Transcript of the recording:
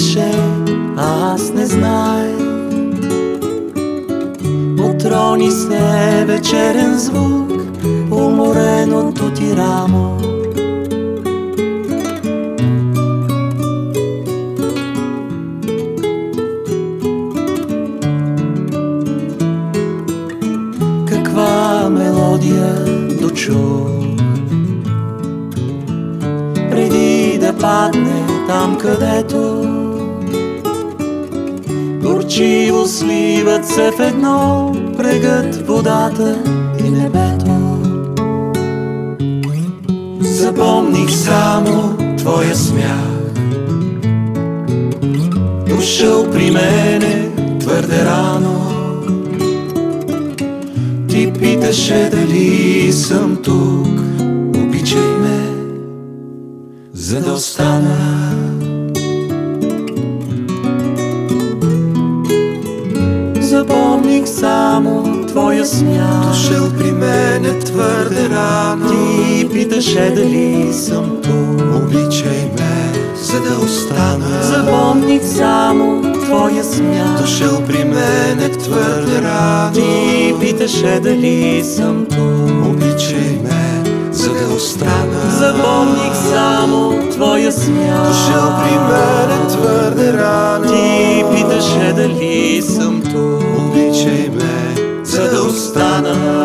пиеше, а аз не знаех. Отрони се вечерен звук, умореното ти рамо. Каква мелодия дочу преди да падне там където горчиво сливат се в едно брегът, водата и небето. Запомних само твоя смях, дошъл при мене твърде рано. Ти питаше дали съм тук, обичай ме, за да остана. Запомних само твоя смях. Дошъл при мене твърде рано Ти питаше дали съм тук. Обичай ме, за да остана Запомних само твоя смях. Дошъл при мене твърде рано Ти питаше дали съм тук. Обичай ме, за да остана Запомних само твоя смях. Дошъл при мене твърде рано Ти питаше дали съм Father.